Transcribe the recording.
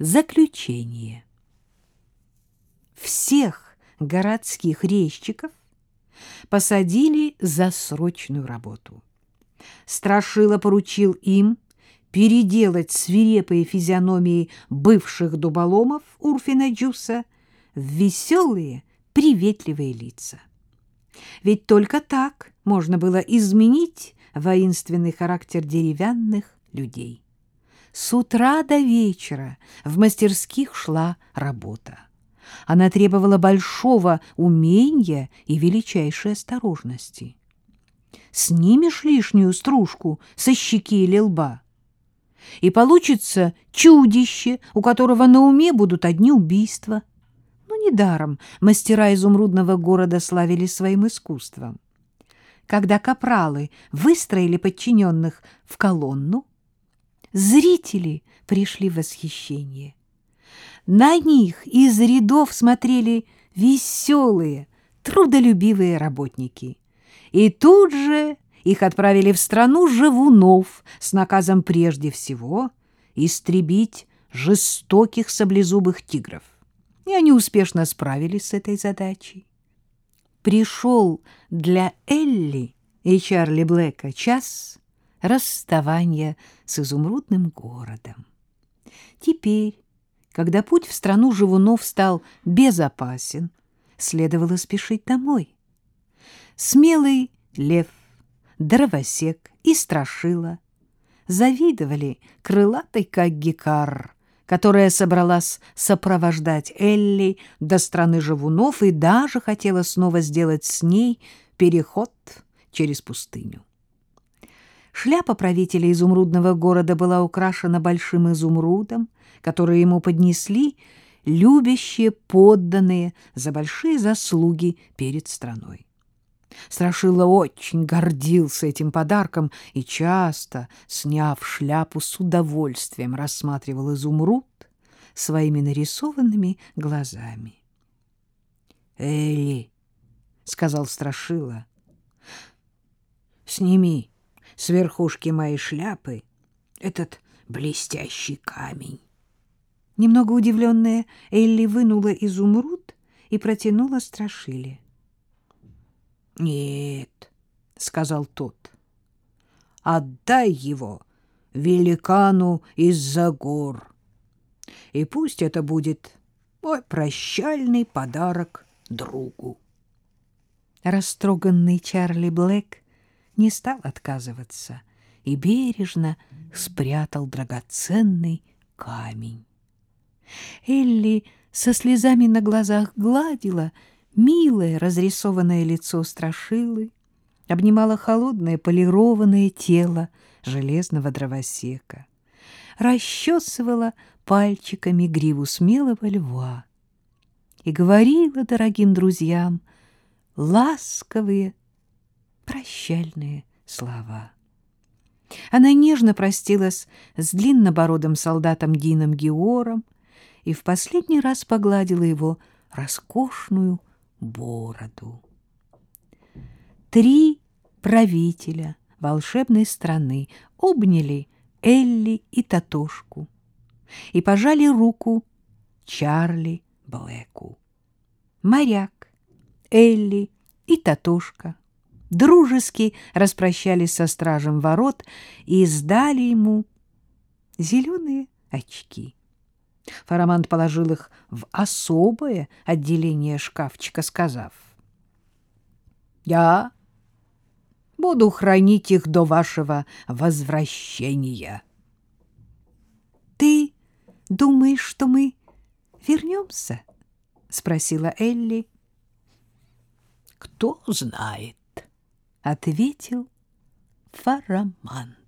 Заключение. Всех городских резчиков посадили за срочную работу. Страшила поручил им переделать свирепые физиономии бывших дуболомов Урфина Джуса в веселые, приветливые лица. Ведь только так можно было изменить воинственный характер деревянных людей. С утра до вечера в мастерских шла работа. Она требовала большого умения и величайшей осторожности. Снимешь лишнюю стружку со щеки или лба, и получится чудище, у которого на уме будут одни убийства. Но недаром мастера изумрудного города славили своим искусством. Когда капралы выстроили подчиненных в колонну, Зрители пришли в восхищение. На них из рядов смотрели веселые, трудолюбивые работники. И тут же их отправили в страну живунов с наказом прежде всего истребить жестоких саблезубых тигров. И они успешно справились с этой задачей. Пришел для Элли и Чарли Блэка час расставания с изумрудным городом. Теперь, когда путь в страну живунов стал безопасен, следовало спешить домой. Смелый лев, дровосек и страшила завидовали крылатой как гекар, которая собралась сопровождать Элли до страны живунов и даже хотела снова сделать с ней переход через пустыню. Шляпа правителя изумрудного города была украшена большим изумрудом, который ему поднесли любящие подданные за большие заслуги перед страной. Страшила очень гордился этим подарком и часто, сняв шляпу, с удовольствием рассматривал изумруд своими нарисованными глазами. — Элли, — сказал Страшила, — сними с верхушки моей шляпы этот блестящий камень. Немного удивленная, Элли вынула изумруд и протянула страшиле. — Нет, — сказал тот, — отдай его великану из-за гор, и пусть это будет мой прощальный подарок другу. Растроганный Чарли Блэк не стал отказываться и бережно спрятал драгоценный камень. Элли со слезами на глазах гладила милое разрисованное лицо страшилы, обнимала холодное полированное тело железного дровосека, расчесывала пальчиками гриву смелого льва и говорила дорогим друзьям ласковые прощальные слова. Она нежно простилась с длиннобородым солдатом Дином Геором и в последний раз погладила его роскошную бороду. Три правителя волшебной страны обняли Элли и Татошку и пожали руку Чарли Блэку. Моряк, Элли и Татошка дружески распрощались со стражем ворот и сдали ему зеленые очки. Фарамант положил их в особое отделение шкафчика, сказав, «Я буду хранить их до вашего возвращения». «Ты думаешь, что мы вернемся?» — спросила Элли. «Кто знает?» — ответил Фараман.